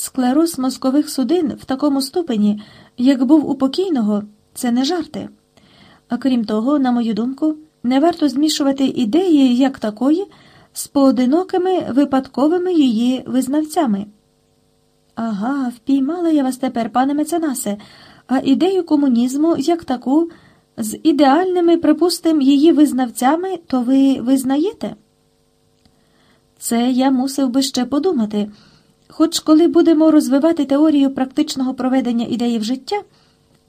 Склероз мозкових судин в такому ступені, як був у покійного, це не жарти. А крім того, на мою думку, не варто змішувати ідеї як такої з поодинокими випадковими її визнавцями. Ага, впіймала я вас тепер, пане меценасе, а ідею комунізму як таку, з ідеальними, припустим, її визнавцями, то ви визнаєте? Це я мусив би ще подумати. Хоч коли будемо розвивати теорію практичного проведення ідеї в життя,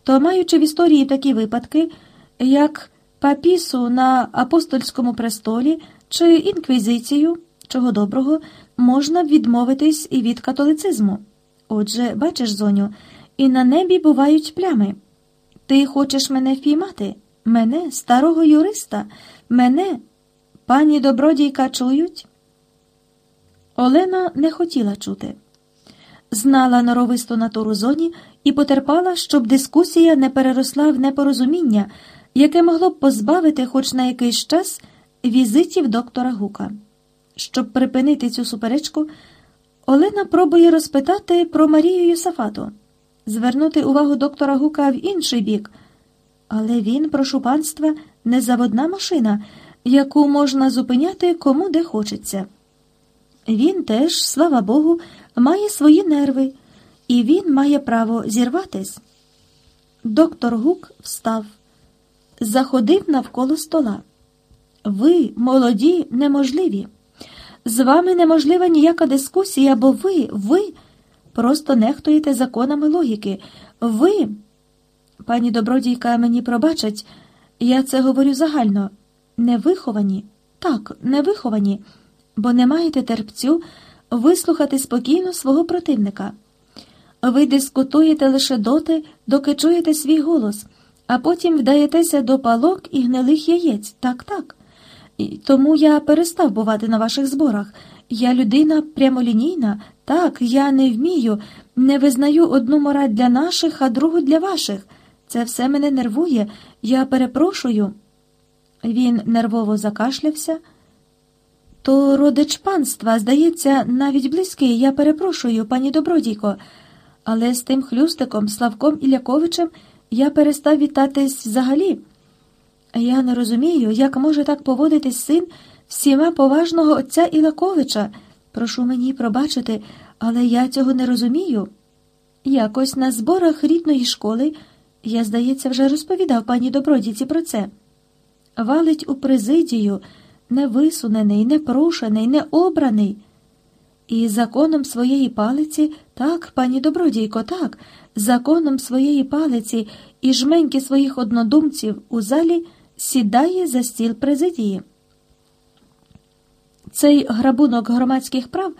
то маючи в історії такі випадки, як папісу на апостольському престолі чи інквізицію, чого доброго, можна відмовитись і від католицизму. Отже, бачиш, зоню, і на небі бувають плями. Ти хочеш мене впіймати? Мене, старого юриста, мене, пані добродійка, чують? Олена не хотіла чути. Знала норовисту натуру зоні і потерпала, щоб дискусія не переросла в непорозуміння, яке могло б позбавити хоч на якийсь час візитів доктора Гука. Щоб припинити цю суперечку, Олена пробує розпитати про Марію Йосафату, звернути увагу доктора Гука в інший бік, але він, прошу панства, не заводна машина, яку можна зупиняти кому де хочеться. Він теж, слава Богу, має свої нерви, і він має право зірватись. Доктор Гук встав, заходив навколо стола. Ви, молоді, неможливі. З вами неможлива ніяка дискусія, бо ви, ви просто нехтуєте законами логіки. Ви, пані добродійка, мені пробачать, я це говорю загально, невиховані, так, невиховані бо не маєте терпцю вислухати спокійно свого противника. Ви дискутуєте лише доти, доки чуєте свій голос, а потім вдаєтеся до палок і гнилих яєць. Так, так. Тому я перестав бувати на ваших зборах. Я людина прямолінійна, так, я не вмію, не визнаю одну мораль для наших, а другу для ваших. Це все мене нервує. Я перепрошую. Він нервово закашлявся. То родич панства, здається, навіть близький, я перепрошую, пані добродійко, але з тим хлюстиком, Славком Ілляковичем я перестав вітатись взагалі. Я не розумію, як може так поводитись син всіма поважного отця Ілаковича. Прошу мені пробачити, але я цього не розумію. Якось на зборах рідної школи я, здається, вже розповідав пані добродійці про це. Валить у президію не висунений, не прошений, не обраний. І законом своєї палиці, так, пані добродійко, так, законом своєї палиці і жменьки своїх однодумців у залі сідає за стіл президії. Цей грабунок громадських прав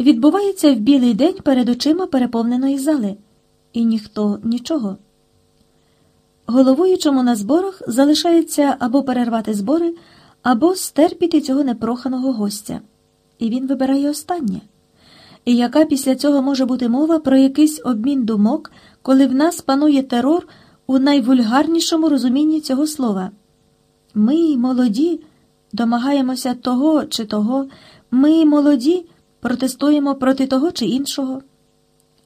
відбувається в білий день перед очима переповненої зали, і ніхто нічого. Головуючому на зборах залишається або перервати збори або стерпіти цього непроханого гостя. І він вибирає останнє. І яка після цього може бути мова про якийсь обмін думок, коли в нас панує терор у найвульгарнішому розумінні цього слова? Ми, молоді, домагаємося того чи того, ми, молоді, протестуємо проти того чи іншого.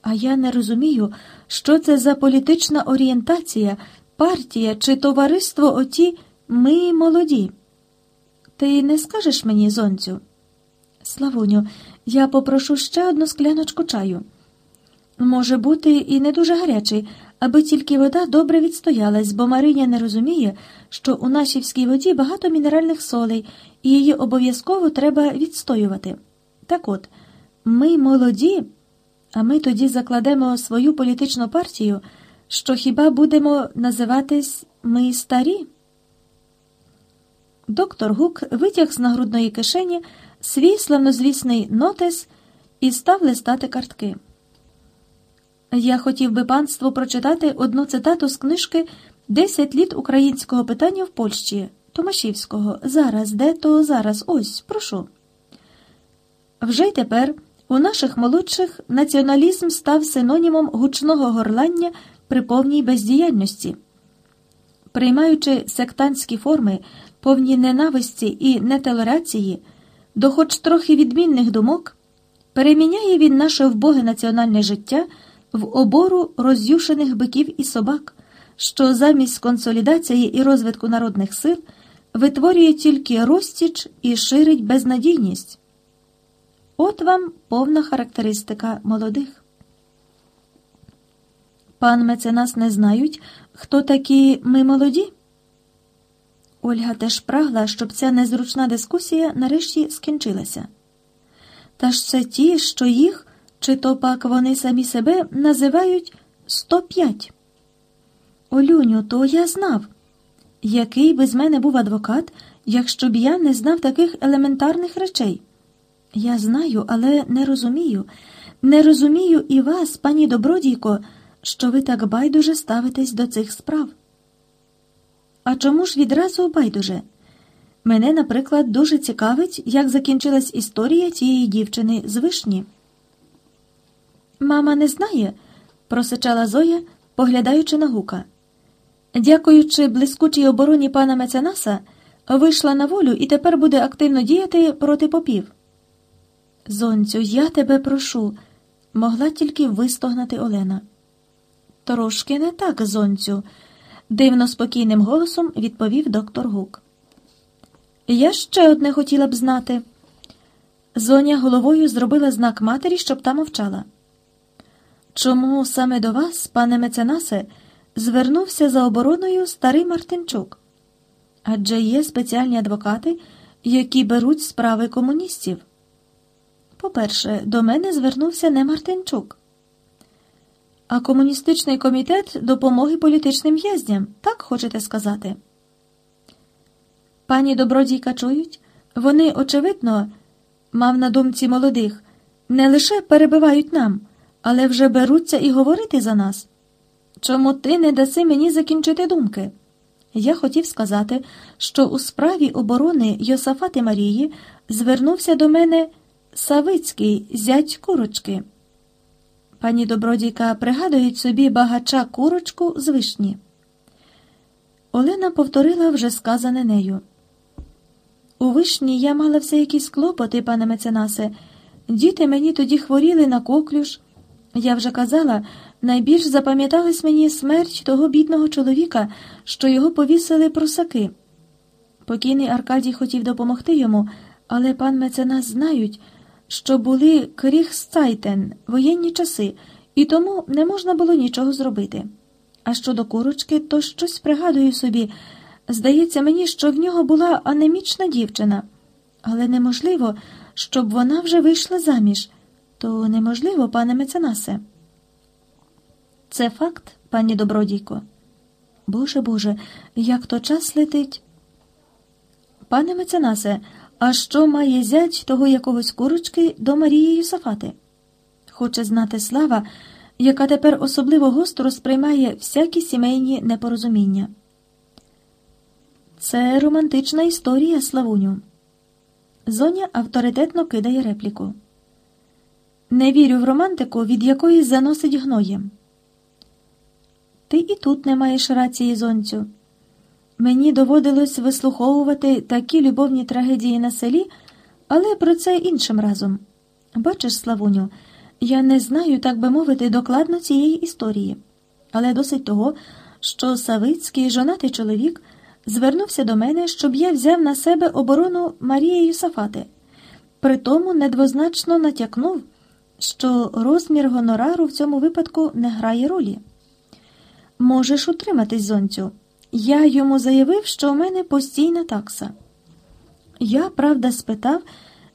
А я не розумію, що це за політична орієнтація, партія чи товариство оті ми молоді. Ти не скажеш мені, зонцю? Славуню, я попрошу ще одну скляночку чаю. Може бути, і не дуже гарячий, аби тільки вода добре відстоялась, бо Мариня не розуміє, що у нашівській воді багато мінеральних солей, і її обов'язково треба відстоювати. Так от, ми молоді, а ми тоді закладемо свою політичну партію, що хіба будемо називатись ми старі? Доктор Гук витяг з нагрудної кишені свій славнозвісний нотис і став листати картки. Я хотів би панству прочитати одну цитату з книжки «Десять літ українського питання в Польщі Томашівського. Зараз, де то зараз, ось, прошу. Вже й тепер у наших молодших націоналізм став синонімом гучного горлання при повній бездіяльності. Приймаючи сектантські форми, повні ненависті і нетолерації, до хоч трохи відмінних думок, переміняє він наше вбоге національне життя в обору роз'юшених биків і собак, що замість консолідації і розвитку народних сил витворює тільки розтіч і ширить безнадійність. От вам повна характеристика молодих. Пан меценас не знають, хто такі ми молоді. Ольга теж прагла, щоб ця незручна дискусія нарешті скінчилася. Та ж це ті, що їх, чи то пак вони самі себе називають 105. Олюню, то я знав, який би з мене був адвокат, якщо б я не знав таких елементарних речей. Я знаю, але не розумію. Не розумію і вас, пані добродійко, що ви так байдуже ставитесь до цих справ. А чому ж відразу байдуже? Мене, наприклад, дуже цікавить, як закінчилась історія тієї дівчини з вишні. Мама не знає, просичала Зоя, поглядаючи на гука. Дякуючи блискучій обороні пана Меценаса, вийшла на волю і тепер буде активно діяти проти попів. Зонцю, я тебе прошу, могла тільки вистогнати Олена. Трошки не так, зонцю, дивно спокійним голосом відповів доктор Гук. Я ще одне хотіла б знати. Зоня головою зробила знак матері, щоб та мовчала. Чому саме до вас, пане меценасе, звернувся за обороною старий Мартинчук? Адже є спеціальні адвокати, які беруть справи комуністів. По-перше, до мене звернувся не Мартинчук, а комуністичний комітет допомоги політичним в'язням, так хочете сказати? Пані добродійка чують, вони, очевидно, мав на думці молодих, не лише перебивають нам, але вже беруться і говорити за нас. Чому ти не даси мені закінчити думки? Я хотів сказати, що у справі оборони Йосафати Марії звернувся до мене Савицький зять курочки. Пані добродійка пригадують собі багача курочку з вишні. Олена повторила вже сказане нею. У вишні я мала все якісь клопоти, пане меценасе. Діти мені тоді хворіли на коклюш. Я вже казала, найбільш запам'яталась мені смерть того бідного чоловіка, що його повісили просаки. Покійний Аркадій хотів допомогти йому, але пан меценас знають, що були Kriegszeiten, воєнні часи, і тому не можна було нічого зробити. А щодо курочки, то щось пригадую собі. Здається мені, що в нього була анемічна дівчина, але неможливо, щоб вона вже вийшла заміж. То неможливо, пане меценасе. Це факт, пані добродійко. Боже Боже, як то час летить. Пане меценасе, а що має зять того якогось курочки до Марії Юсафати? Хоче знати слава, яка тепер особливо гостро сприймає всякі сімейні непорозуміння. Це романтична історія, Славуню. Зоня авторитетно кидає репліку. Не вірю в романтику, від якої заносить гноєм. Ти і тут не маєш рації, зонцю. Мені доводилось вислуховувати такі любовні трагедії на селі, але про це іншим разом. Бачиш, Славуню, я не знаю, так би мовити, докладно цієї історії, але досить того, що Савицький жонатий чоловік звернувся до мене, щоб я взяв на себе оборону Марії Юсафати. Притому недвозначно натякнув, що розмір гонорару в цьому випадку не грає ролі. Можеш утриматись, зонцю. Я йому заявив, що у мене постійна такса. Я, правда, спитав,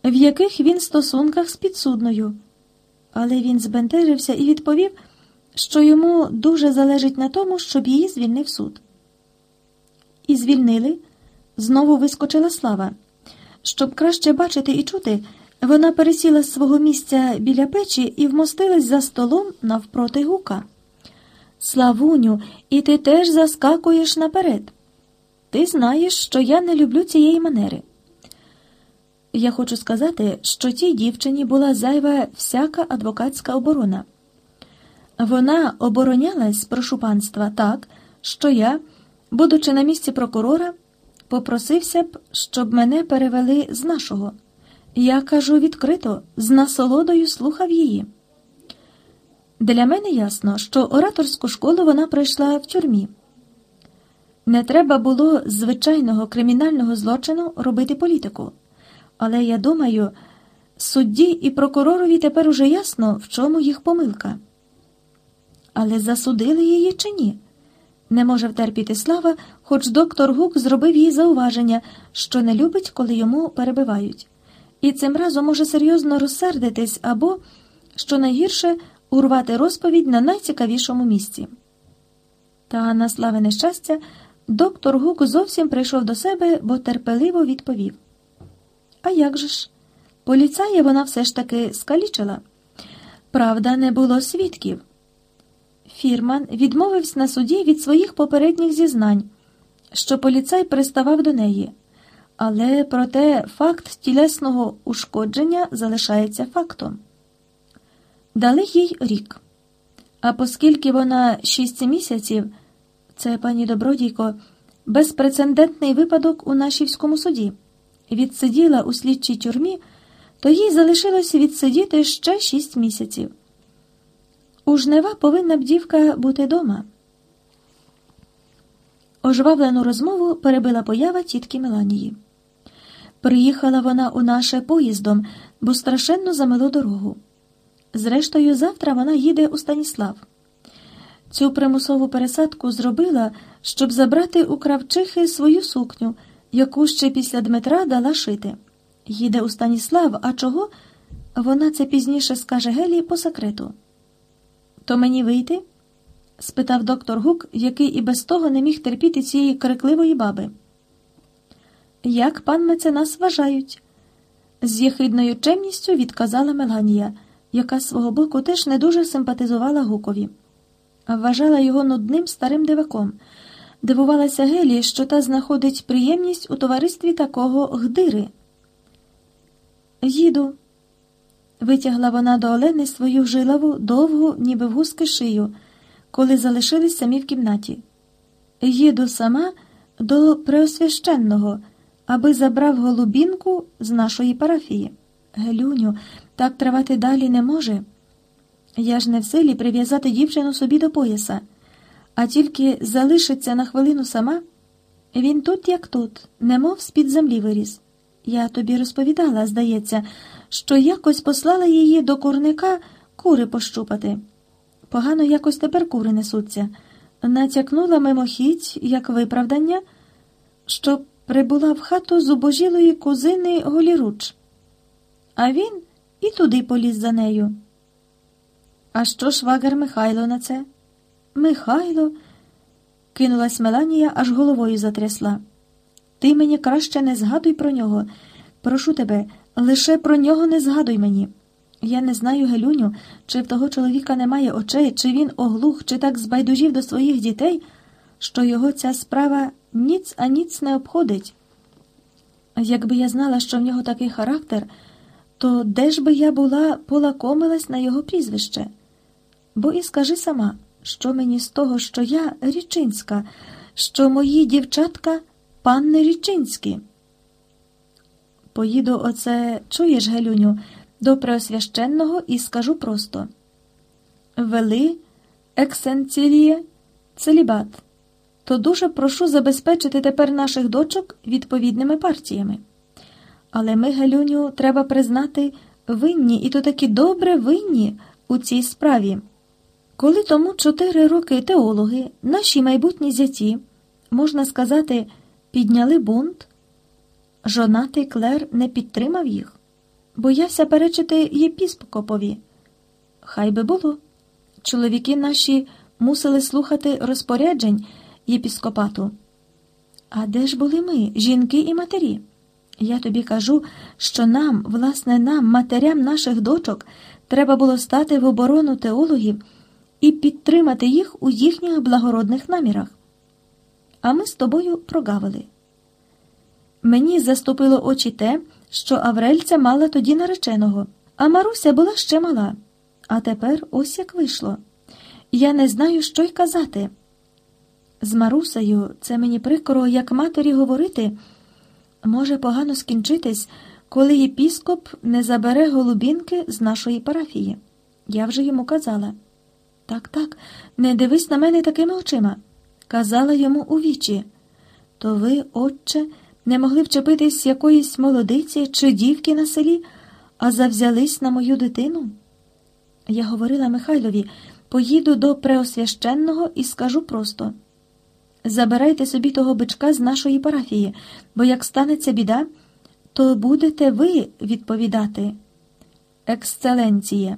в яких він стосунках з підсудною, але він збентежився і відповів, що йому дуже залежить на тому, щоб її звільнив суд. І звільнили, знову вискочила слава. Щоб краще бачити і чути, вона пересіла з свого місця біля печі і вмостилась за столом навпроти гука. Славуню, і ти теж заскакуєш наперед. Ти знаєш, що я не люблю цієї манери. Я хочу сказати, що тій дівчині була зайва всяка адвокатська оборона. Вона оборонялась, прошу панства, так, що я, будучи на місці прокурора, попросився б, щоб мене перевели з нашого. Я кажу відкрито, з насолодою слухав її. Для мене ясно, що ораторську школу вона пройшла в тюрмі. Не треба було звичайного кримінального злочину робити політику. Але я думаю, судді і прокуророві тепер уже ясно, в чому їх помилка. Але засудили її чи ні? Не може втерпіти слава, хоч доктор Гук зробив їй зауваження, що не любить, коли йому перебивають, і цим разом може серйозно розсердитись або, що найгірше, урвати розповідь на найцікавішому місці. Та на славе нещастя, доктор Гук зовсім прийшов до себе, бо терпеливо відповів. А як же ж? Поліцая вона все ж таки скалічила. Правда, не було свідків. Фірман відмовився на суді від своїх попередніх зізнань, що поліцай приставав до неї, але проте факт тілесного ушкодження залишається фактом. Дали їй рік. А оскільки вона шість місяців, це пані Добродійко, безпрецедентний випадок у нашівському суді, відсиділа у слідчій тюрмі, то їй залишилось відсидіти ще шість місяців. У жнива повинна б дівка бути дома. Ожвавлену розмову перебила поява тітки Меланії. Приїхала вона у наше поїздом, бо страшенно замило дорогу. Зрештою, завтра вона їде у Станіслав. Цю примусову пересадку зробила, щоб забрати у кравчихи свою сукню, яку ще після Дмитра дала шити. Їде у Станіслав, а чого? Вона це пізніше скаже Гелі по секрету. То мені вийти? спитав доктор Гук, який і без того не міг терпіти цієї крикливої баби. Як пан меценас вважають? з єхидною чемністю відказала Меланія, яка з свого боку теж не дуже симпатизувала Гукові. Вважала його нудним старим диваком. Дивувалася Гелі, що та знаходить приємність у товаристві такого гдири. Їду. Витягла вона до Олени свою жилаву, довгу, ніби в гуски шию, коли залишились самі в кімнаті. Їду сама до Преосвященного, аби забрав голубінку з нашої парафії. Гелюню, так тривати далі не може. Я ж не в силі прив'язати дівчину собі до пояса, а тільки залишиться на хвилину сама. Він тут, як тут, немов з-під землі виріс. Я тобі розповідала, здається, що якось послала її до курника кури пощупати. Погано якось тепер кури несуться. Натякнула мимохідь, як виправдання, що прибула в хату зубожілої кузини Голіруч. А він і туди поліз за нею. А що швагер Михайло на це? Михайло, кинулась Меланія, аж головою затрясла. Ти мені краще не згадуй про нього. Прошу тебе, лише про нього не згадуй мені. Я не знаю, Гелюню, чи в того чоловіка немає очей, чи він оглух, чи так збайдужів до своїх дітей, що його ця справа ніц а ніц не обходить. Якби я знала, що в нього такий характер, то де ж би я була полакомилась на його прізвище? Бо і скажи сама, що мені з того, що я річинська, що мої дівчатка панни Річинські. Поїду оце, чуєш, Гелюню, до Преосвященного і скажу просто вели ексенціліє целібат, то дуже прошу забезпечити тепер наших дочок відповідними партіями. Але ми, Гелюню, треба признати, винні, і то таки добре винні у цій справі. Коли тому чотири роки теологи, наші майбутні зяті, можна сказати, підняли бунт, жонатий клер не підтримав їх, боявся перечити єпіскопові. Хай би було. Чоловіки наші мусили слухати розпоряджень єпіскопату. А де ж були ми, жінки і матері? Я тобі кажу, що нам, власне, нам, матерям наших дочок, треба було стати в оборону теологів і підтримати їх у їхніх благородних намірах. А ми з тобою прогавили. Мені заступило очі те, що Аврельця мала тоді нареченого, а Маруся була ще мала. А тепер ось як вийшло. Я не знаю, що й казати. З Марусею це мені прикро, як матері говорити, може погано скінчитись, коли єпіскоп не забере голубінки з нашої парафії. Я вже йому казала. Так, так, не дивись на мене такими очима. Казала йому у вічі. То ви, отче, не могли вчепитись якоїсь молодиці чи дівки на селі, а завзялись на мою дитину? Я говорила Михайлові, поїду до Преосвященного і скажу просто. Забирайте собі того бичка з нашої парафії, бо як станеться біда, то будете ви відповідати. Ексцеленціє.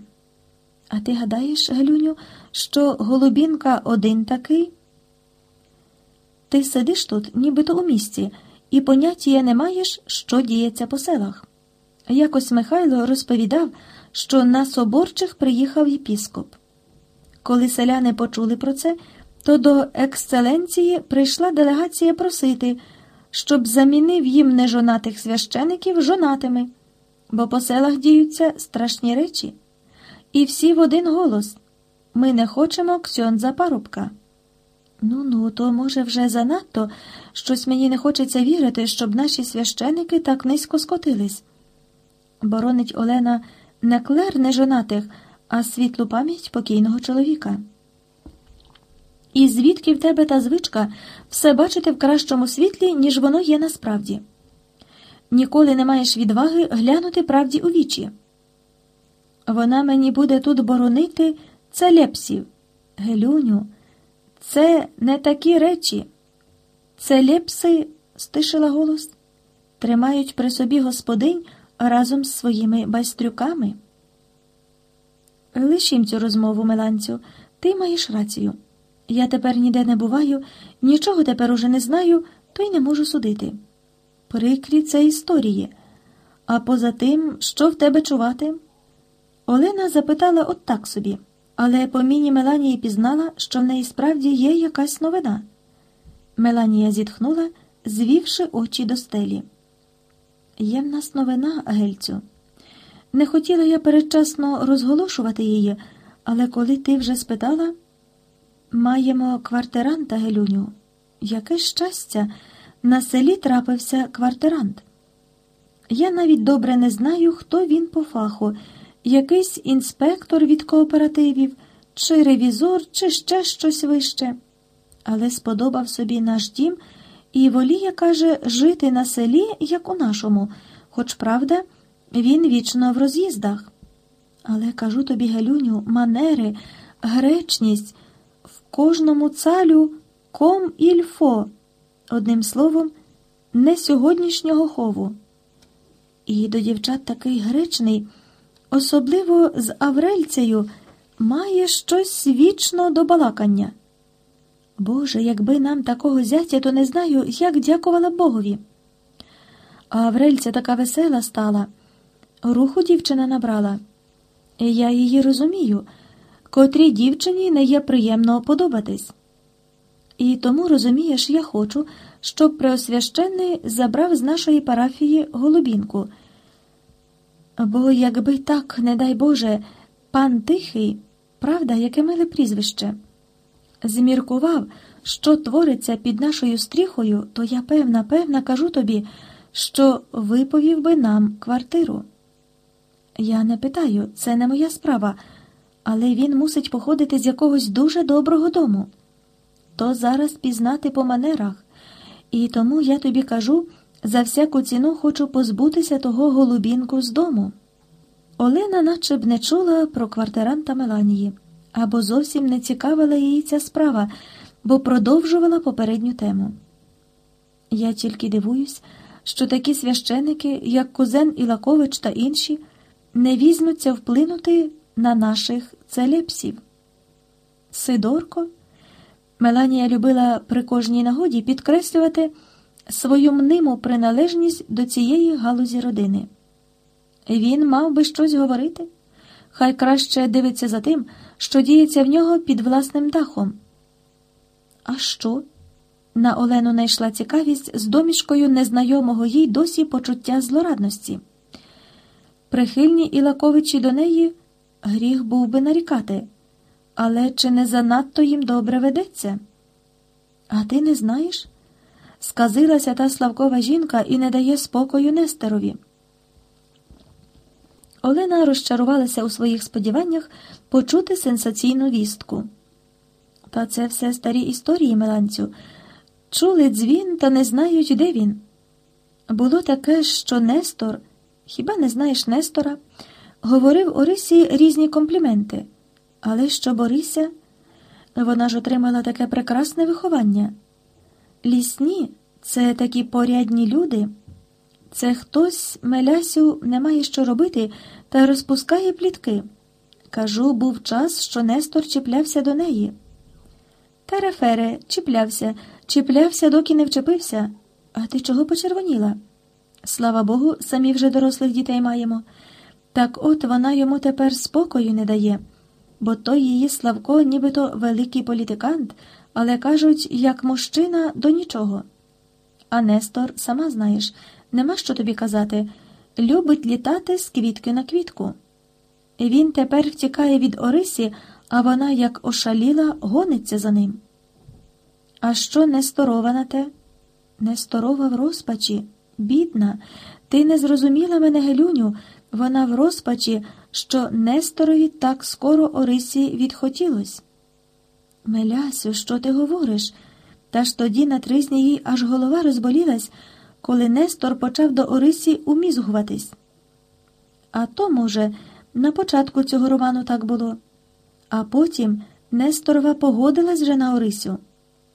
А ти гадаєш, Галюню, що голубінка один такий? Ти сидиш тут, нібито у місті, і поняття не маєш, що діється по селах. Якось Михайло розповідав, що на соборчих приїхав єпіскоп. Коли селяни почули про це, то до ексцеленції прийшла делегація просити, щоб замінив їм нежонатих священиків жонатими, бо по селах діються страшні речі. І всі в один голос ми не хочемо ксьондза парубка. Ну ну, то, може, вже занадто щось мені не хочеться вірити, щоб наші священики так низько скотились. Боронить Олена не клер нежонатих, а світлу пам'ять покійного чоловіка. І звідки в тебе та звичка все бачити в кращому світлі, ніж воно є насправді? Ніколи не маєш відваги глянути правді у вічі. Вона мені буде тут боронити целепсів. Гелюню, це не такі речі. Целепси, стишила голос, тримають при собі господинь разом з своїми байстрюками. Лишім цю розмову, Меланцю, ти маєш рацію. Я тепер ніде не буваю, нічого тепер уже не знаю, то й не можу судити. Прикрі це історії. А поза тим, що в тебе чувати? Олена запитала от так собі, але по міні Меланії пізнала, що в неї справді є якась новина. Меланія зітхнула, звівши очі до стелі. Є в нас новина, Гельцю. Не хотіла я передчасно розголошувати її, але коли ти вже спитала, маємо квартиранта, Гелюню. Яке щастя, на селі трапився квартирант. Я навіть добре не знаю, хто він по фаху, якийсь інспектор від кооперативів, чи ревізор, чи ще щось вище. Але сподобав собі наш дім і воліє, каже, жити на селі, як у нашому, хоч правда. Він вічно в роз'їздах. Але кажу тобі, Галюню, манери, гречність кожному цалю ком ільфо, одним словом, не сьогоднішнього хову. І до дівчат такий гречний, особливо з Аврельцею, має щось вічно до балакання. Боже, якби нам такого зятя, то не знаю, як дякувала Богові. А Аврельця така весела стала. Руху дівчина набрала. Я її розумію, котрій дівчині не є приємно подобатись. І тому, розумієш, я хочу, щоб Преосвященний забрав з нашої парафії голубінку. Бо, якби так, не дай Боже, пан Тихий, правда, яке миле прізвище, зміркував, що твориться під нашою стріхою, то я певна, певна, кажу тобі, що виповів би нам квартиру. Я не питаю, це не моя справа, але він мусить походити з якогось дуже доброго дому. То зараз пізнати по манерах, і тому я тобі кажу за всяку ціну хочу позбутися того голубінку з дому. Олена наче б не чула про квартиранта Меланії, або зовсім не цікавила її ця справа, бо продовжувала попередню тему. Я тільки дивуюсь, що такі священики, як Кузен Ілакович та інші не візьмуться вплинути на наших целепсів. Сидорко. Меланія любила при кожній нагоді підкреслювати свою мниму приналежність до цієї галузі родини. Він мав би щось говорити, хай краще дивиться за тим, що діється в нього під власним дахом. А що? На Олену найшла цікавість з домішкою незнайомого їй досі почуття злорадності. Прихильні Ілаковичі до неї гріх був би нарікати, але чи не занадто їм добре ведеться? А ти не знаєш? Сказилася та Славкова жінка і не дає спокою Нестерові. Олена розчарувалася у своїх сподіваннях почути сенсаційну вістку. Та це все старі історії, Меланцю. Чули дзвін, та не знають, де він. Було таке, що Нестор, хіба не знаєш Нестора, говорив Орисі різні компліменти. Але що Борися, вона ж отримала таке прекрасне виховання. Лісні це такі порядні люди. Це хтось, Мелясю, не має що робити та розпускає плітки. Кажу, був час, що Нестор чіплявся до неї. Терефере, чіплявся, чіплявся, доки не вчепився. А ти чого почервоніла? Слава Богу, самі вже дорослих дітей маємо. Так от вона йому тепер спокою не дає, бо той її Славко, нібито великий політикант, але кажуть, як мужчина до нічого. А Нестор, сама знаєш, нема що тобі казати, любить літати з квітки на квітку. Він тепер втікає від Орисі, а вона, як ошаліла, гониться за ним. А що Несторова на те? Несторова в розпачі, бідна, ти не зрозуміла мене, Гелюню, вона в розпачі, що Несторові так скоро Орисі відхотілось. Мелясю, що ти говориш? Та ж тоді на тризні їй аж голова розболілась, коли Нестор почав до Орисі умізгуватись. А то, може, на початку цього роману так було. А потім Несторова погодилась вже на Орисю.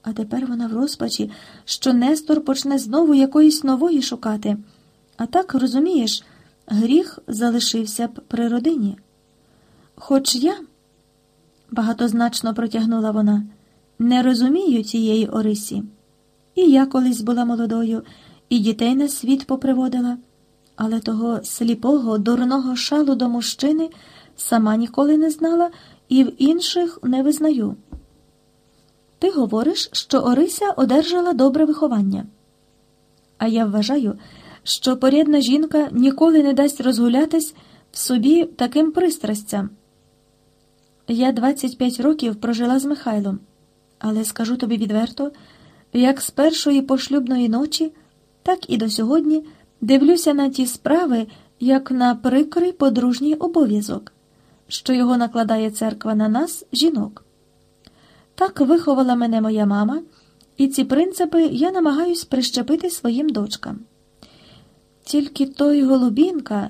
А тепер вона в розпачі, що Нестор почне знову якоїсь нової шукати. А так, розумієш, гріх залишився б при родині. Хоч я, багатозначно протягнула вона, не розумію цієї Орисі. І я колись була молодою, і дітей на світ поприводила, але того сліпого, дурного шалу до мужчини сама ніколи не знала і в інших не визнаю. Ти говориш, що Орися одержала добре виховання. А я вважаю, що порядна жінка ніколи не дасть розгулятись в собі таким пристрастям. Я 25 років прожила з Михайлом, але скажу тобі відверто, як з першої пошлюбної ночі, так і до сьогодні дивлюся на ті справи, як на прикрий подружній обов'язок, що його накладає церква на нас, жінок. Так виховала мене моя мама, і ці принципи я намагаюсь прищепити своїм дочкам. Тільки той голубінка,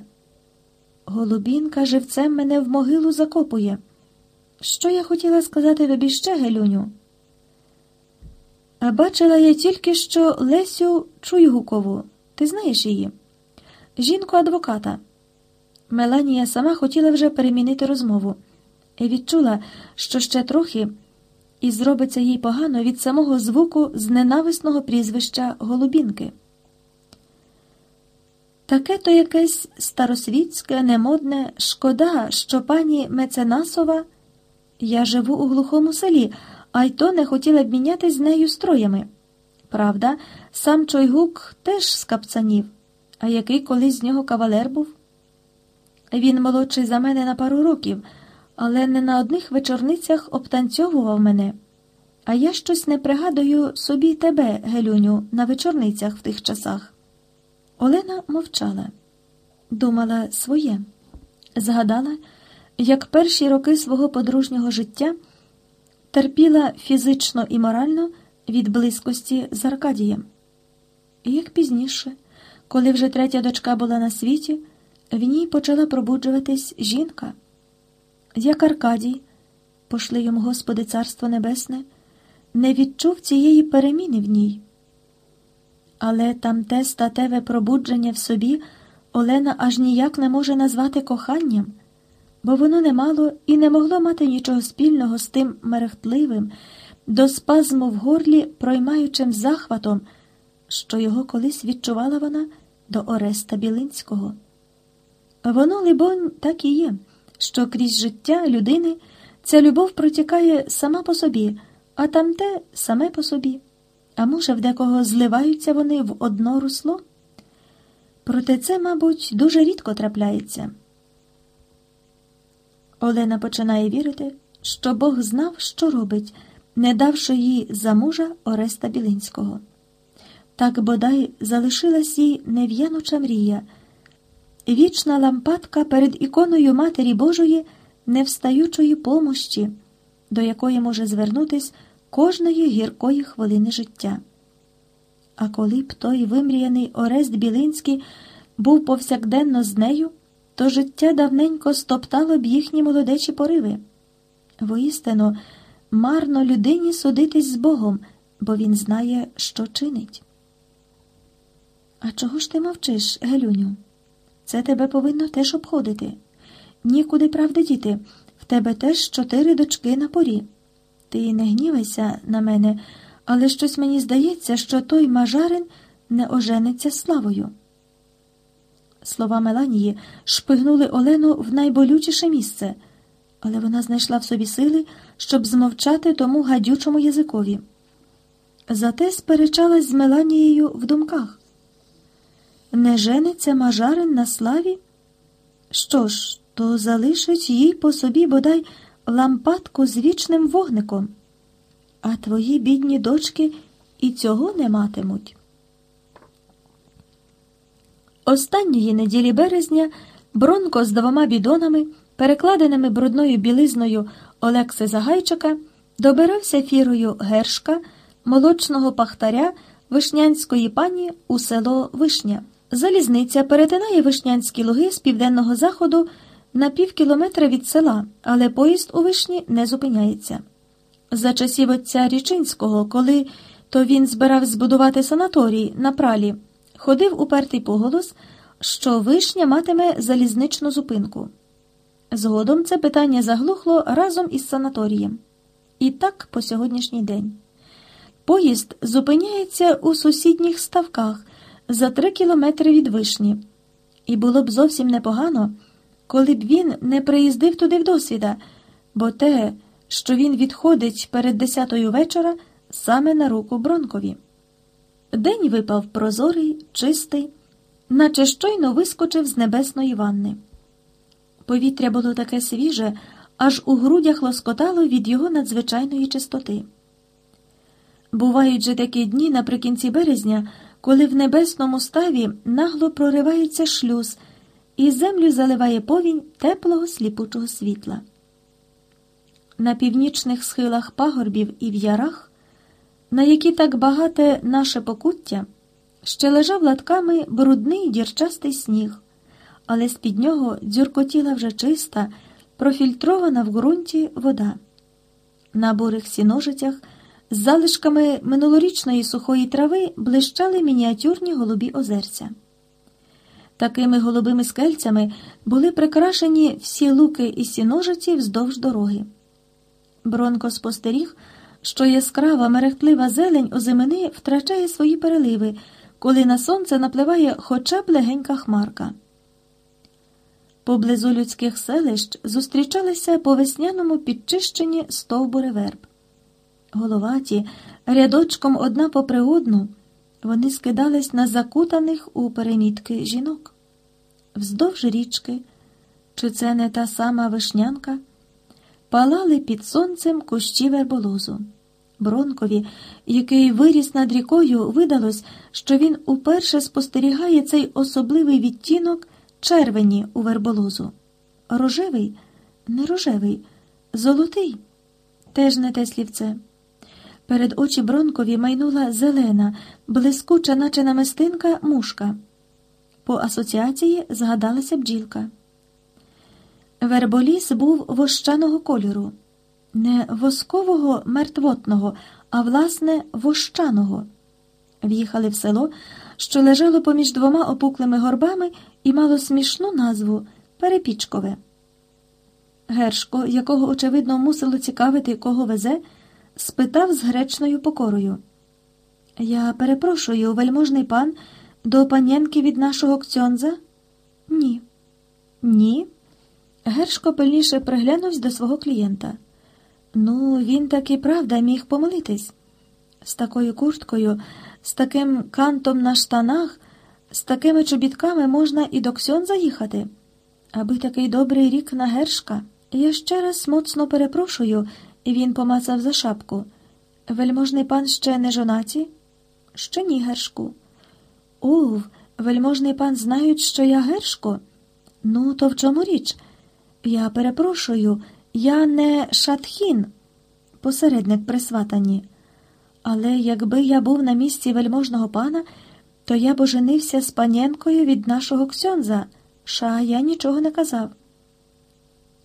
голубінка живцем мене в могилу закопує. Що я хотіла сказати тобі ще, Гелюню? Бачила я тільки що Лесю Чуйгукову. Ти знаєш її? Жінку адвоката. Меланія сама хотіла вже перемінити розмову і відчула, що ще трохи і зробиться їй погано від самого звуку з ненависного прізвища Голубінки. Таке то якесь старосвітське, немодне шкода, що пані Меценасова. Я живу у глухому селі, а й то не хотіла б мінятись з нею строями. Правда, сам Чойгук теж з капцанів, а який колись з нього кавалер був. Він молодший за мене на пару років але не на одних вечорницях обтанцьовував мене. А я щось не пригадую собі тебе, Гелюню, на вечорницях в тих часах. Олена мовчала, думала своє, згадала, як перші роки свого подружнього життя терпіла фізично і морально від близькості з Аркадієм. І як пізніше, коли вже третя дочка була на світі, в ній почала пробуджуватись жінка як Аркадій, пошли йому Господи Царство Небесне, не відчув цієї переміни в ній. Але тамте статеве пробудження в собі Олена аж ніяк не може назвати коханням, бо воно не мало і не могло мати нічого спільного з тим мерехтливим, до спазму в горлі проймаючим захватом, що його колись відчувала вона до Ореста Білинського. Воно, либонь, так і є що крізь життя людини ця любов протікає сама по собі, а тамте саме по собі. А може, в декого зливаються вони в одно русло? Проте це, мабуть, дуже рідко трапляється. Олена починає вірити, що Бог знав, що робить, не давши їй за мужа Ореста Білинського. Так бодай залишилась їй нев'януча мрія вічна лампадка перед іконою Матері Божої невстаючої помощі, до якої може звернутись кожної гіркої хвилини життя. А коли б той вимріяний Орест Білинський був повсякденно з нею, то життя давненько стоптало б їхні молодечі пориви. Воістину, марно людині судитись з Богом, бо він знає, що чинить. А чого ж ти мовчиш, Гелюню? Це тебе повинно теж обходити. Нікуди правди діти, в тебе теж чотири дочки на порі. Ти не гнівайся на мене, але щось мені здається, що той мажарин не ожениться славою. Слова Меланії шпигнули Олену в найболючіше місце, але вона знайшла в собі сили, щоб змовчати тому гадючому язикові. Зате сперечалась з Меланією в думках. Не жениться мажарин на славі? Що ж, то залишить їй по собі бодай лампадку з вічним вогником, а твої бідні дочки і цього не матимуть. Останньої неділі березня Бронко з двома бідонами, перекладеними брудною білизною Олекси Загайчика, добирався фірою Гершка, молочного пахтаря Вишнянської пані у село Вишня. Залізниця перетинає Вишнянські луги з південного заходу на пів кілометра від села, але поїзд у вишні не зупиняється. За часів отця Річинського, коли то він збирав збудувати санаторій на пралі, ходив упертий поголос, що вишня матиме залізничну зупинку. Згодом це питання заглухло разом із санаторієм. І так по сьогоднішній день. Поїзд зупиняється у сусідніх ставках за три кілометри від вишні, і було б зовсім непогано, коли б він не приїздив туди вдосвіда, бо те, що він відходить перед десятою вечора, саме на руку Бронкові. День випав прозорий, чистий, наче щойно вискочив з небесної ванни. Повітря було таке свіже, аж у грудях лоскотало від його надзвичайної чистоти. Бувають же такі дні наприкінці березня, коли в небесному ставі нагло проривається шлюз, і землю заливає повінь теплого сліпучого світла. На північних схилах пагорбів і в ярах, на які так багате наше покуття, ще лежав латками брудний дірчастий сніг, але з-під нього дзюркотіла вже чиста, профільтрована в ґрунті вода. На бурих сіножицях з залишками минулорічної сухої трави блищали мініатюрні голубі озерця. Такими голубими скельцями були прикрашені всі луки і сіножиці вздовж дороги. Бронко спостеріг, що яскрава мерехтлива зелень озимини втрачає свої переливи, коли на сонце напливає хоча б легенька хмарка. Поблизу людських селищ зустрічалися по весняному підчищені стовбури верб. Головаті, рядочком одна попри одну, вони скидались на закутаних у перемітки жінок. Вздовж річки, чи це не та сама вишнянка, палали під сонцем кущі верболозу. Бронкові, який виріс над рікою, видалось, що він уперше спостерігає цей особливий відтінок червені у верболозу. Рожевий, не рожевий, золотий, теж не те слівце. Перед очі Бронкові майнула зелена, блискуча, наче намистинка, мушка. По асоціації згадалася бджілка. Верболіс був вощаного кольору, не воскового мертвотного, а власне вощаного. В'їхали в село, що лежало поміж двома опуклими горбами і мало смішну назву Перепічкове. Гершко, якого, очевидно, мусило цікавити, кого везе спитав з гречною покорою. Я перепрошую, вельможний пан, до панянки від нашого кцьонза? Ні. Ні. Гершко пильніше приглянувся до свого клієнта. Ну, він таки правда міг помилитись. З такою курткою, з таким кантом на штанах, з такими чобітками можна і до ксьонза їхати. Аби такий добрий рік на гершка. Я ще раз моцно перепрошую. Він помацав за шапку. Вельможний пан ще не жонаті? Ще ні, Гершку. Ув, вельможний пан знають, що я Гершко. Ну, то в чому річ? Я перепрошую, я не шатхін, посередник при сватанні. Але якби я був на місці вельможного пана, то я б оженився з панєнкою від нашого ксьонза. Ша я нічого не казав.